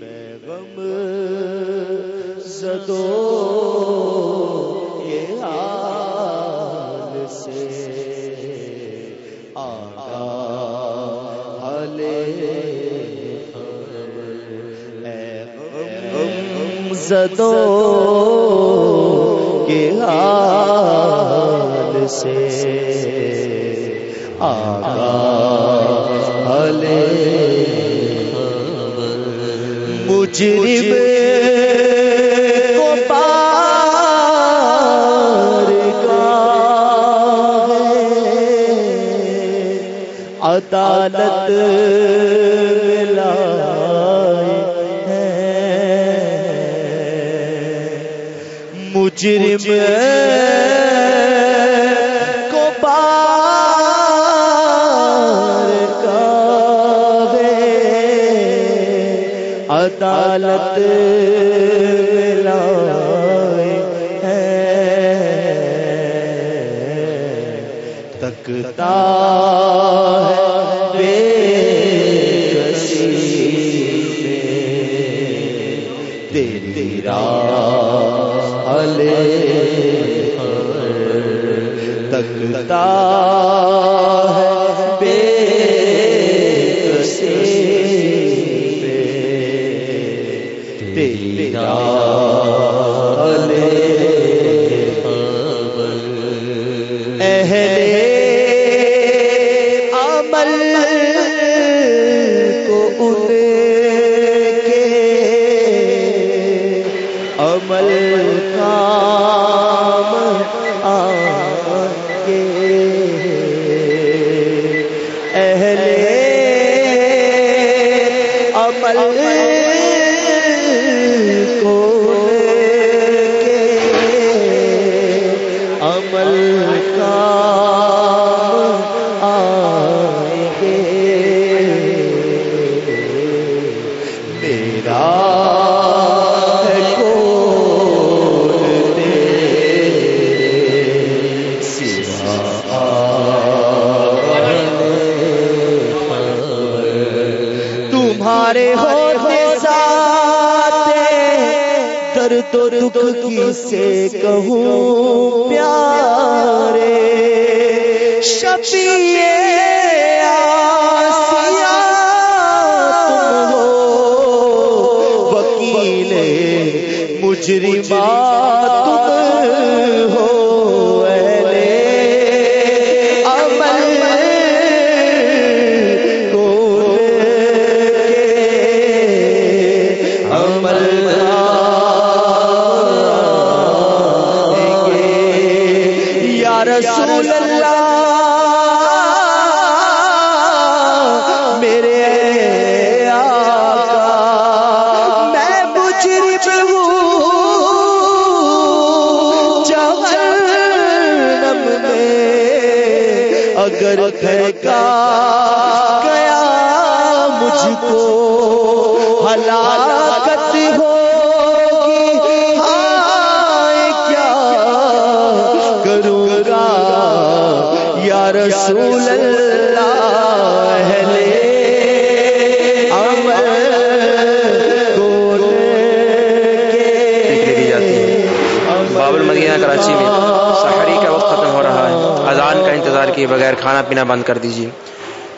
پیغم زدو یہ حال سے۔ آگا زدو کے حال سے۔ آگا مجرم کو پار عدالت لائے مجرم عدالت لائے ہیں تکتا ہے تیری اہل عمل کو ان کے عمل کام آگے اہل عمل تمہارے ہوتے ساتھ درد و دکھ کسے کہوں پیارے شفیع آسیہ بغیر کھانا پینا بند کر دیجیے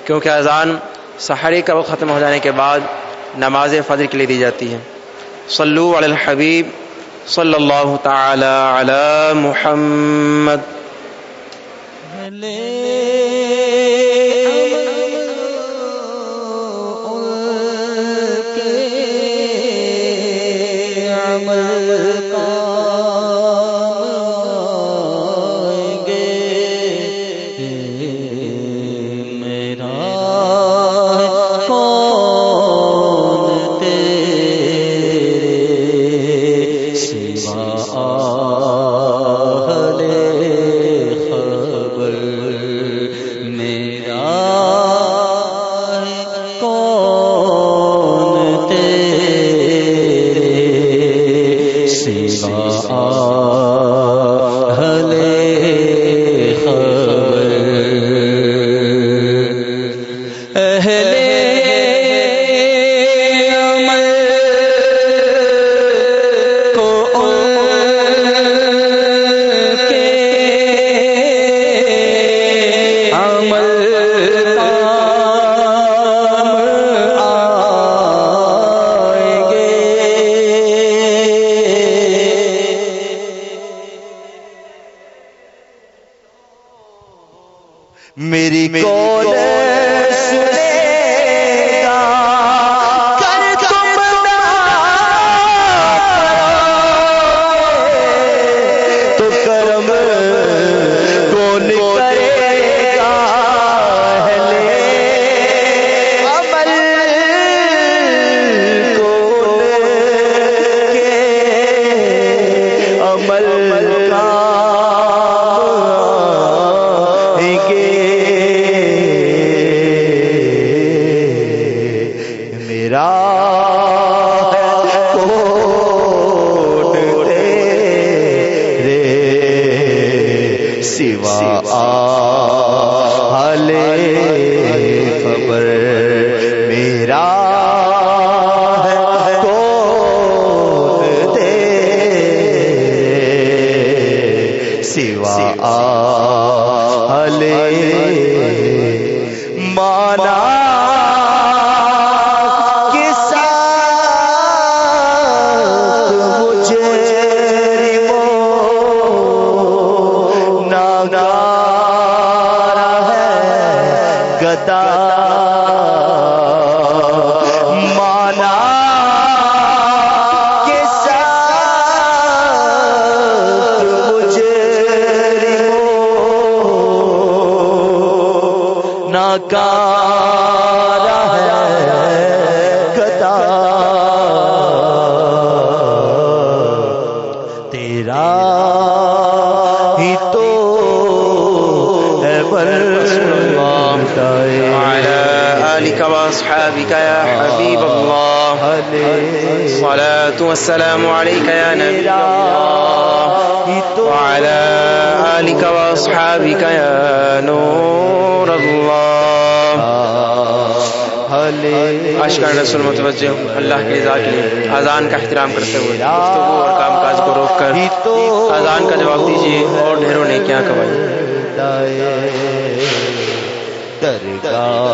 کیونکہ اذان سحری کا وقت ختم ہو جانے کے بعد نماز فجر کے لیے دی جاتی ہے۔ صلو علی الحبیب صلی اللہ تعالی علی محمد۔ ہے ہے۔ کا آلك وأصحابك يا حبيب الله. الصلاة والسلام عليك يا نبي الله. وعلى آلك وأصحابك يا نور الله. اشکار رسول متوجہ ہوں، اللہ کی رضا کے لیے اذان کا احترام کرتے ہوئے گفتگو اور کام کاج کو روک کر اذان کا جواب دیجیے اور ڈھیروں نے کیا کمائی درگاہ